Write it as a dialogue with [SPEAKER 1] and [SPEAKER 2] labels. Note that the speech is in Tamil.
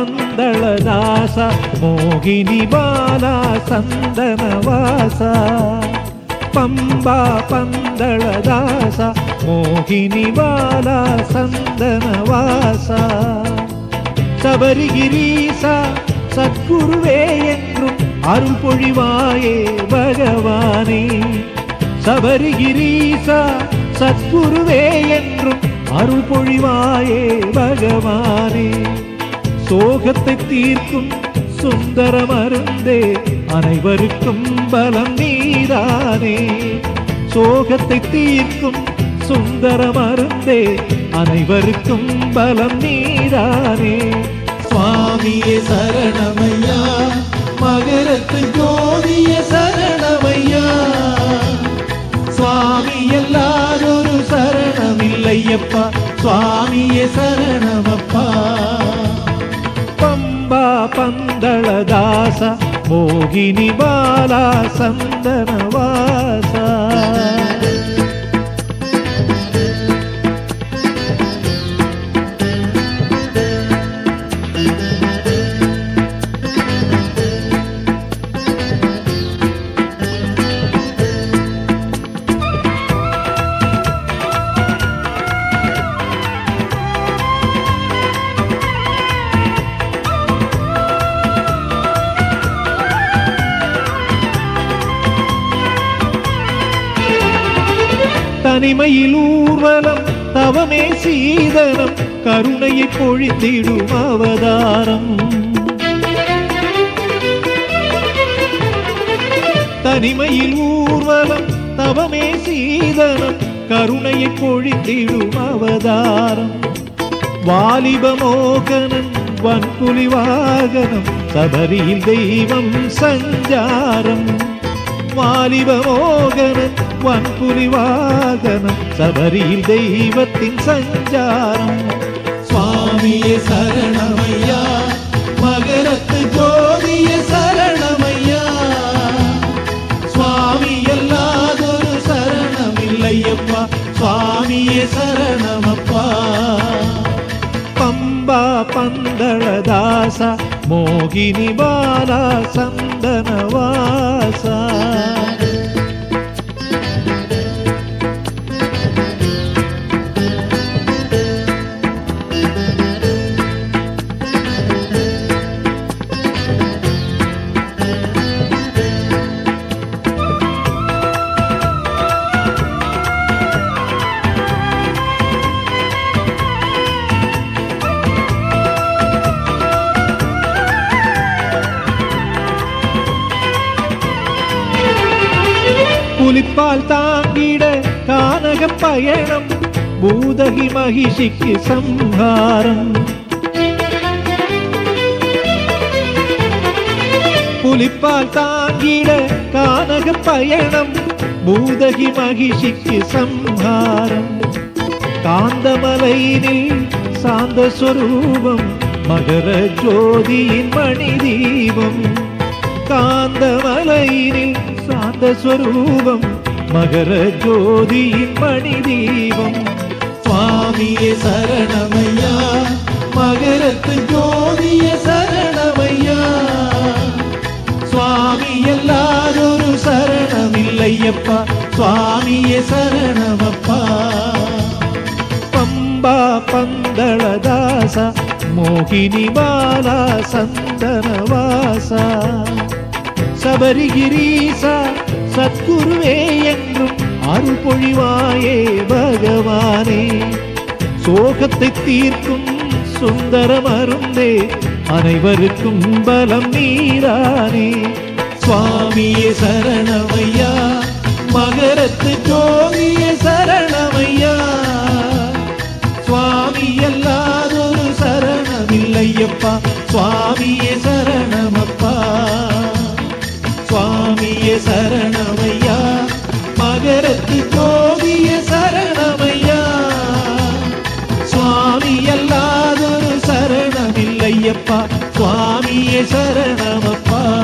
[SPEAKER 1] பந்தளதாச மோகினி பாலா சந்தனவாசா பம்பா பந்தளதாச மோகினி பாலா சந்தனவாசா சபரிகிரீசா சத்குருவே என்றும் அருள் பொழிவாயே பகவானே சபரிகிரீசா சத்குருவே என்றும் அருள் பொழிவாயே பகவானே சோகத்தை தீர்க்கும் சுந்தர மருந்தே. அனைவருக்கும் பலம் நீதானே. சோகத்தை தீர்க்கும் சுந்தர மருந்தே. அனைவருக்கும் பலம் நீதானே.
[SPEAKER 2] சுவாமியே சரணமையா. மகரத்து ஜோதிய சரணமையா. சுவாமி எல்லாரொரு சரணமில்லையப்பா. சுவாமியே சரணமப்பா.
[SPEAKER 1] पन्दळदास मोगिनि बाला सन्दनवासा தனிமையில் ஊர்வலம் தவமே சீதனம் கருணையை பொழிந்திடும் அவதாரம். தனிமையில் ஊர்வலம் தவமே சீதனம் கருணையை பொழிந்திடும் அவதாரம். வாலிபமோகனம் வன்புலி வாகனம் சபரியில் தெய்வம் சஞ்சாரம். வாலிப மோகனம் வன்புலி வாகனம் சபரியில் தெய்வத்தின் சஞ்சாரம்.
[SPEAKER 2] சுவாமியே சரணமையா.
[SPEAKER 1] म्बा पन्ददासा मोगिनी बाला चन्दनवासा புலிப்பால் தாங்கிட கானக பயணம் பூதகி மகிஷிக்கு சம்ஹாரம். புலிப்பால் தாங்கிட கானக பயணம் பூதகி மகிஷிக்கு சம்ஹாரம். காந்தமலையினில் சாந்த சுரூபம் மகர ஜோதியின் மணி தீபம் காந்தமலையினில் ஆனந்த ஸ்வரூபம் மகர ஜோதியின் மணி தீபம்.
[SPEAKER 2] சுவாமியே சரணமையா மகரத்து ஜோதிய சரணமையா. சுவாமி எல்லாரொரு சரணமில்லையப்பா சுவாமியே சரணமப்பா.
[SPEAKER 1] பம்பா பந்தளதாச மோகினி பாலா சந்தனவாசா. சபரிகிரீசா சத்குருவே என்றும் அருள் பொழிவாயே பகவானே. சோகத்தை தீர்க்கும் சுந்தர மருந்தே அனைவருக்கும் பலம் நீரானே.
[SPEAKER 2] சுவாமியே சரணமையா மகரத்து ஜோதிய சரணமையா. சுவாமி எல்லாதொரு சரணமில்லையப்பா சுவாமியே சரணமப்பா. சுவாமியே சரண மகரத்து ஜோதிய சரணமையா? சுவாமி அல்லாதொரு சரணமில்லையப்பா. சுவாமியே சரணமப்பா.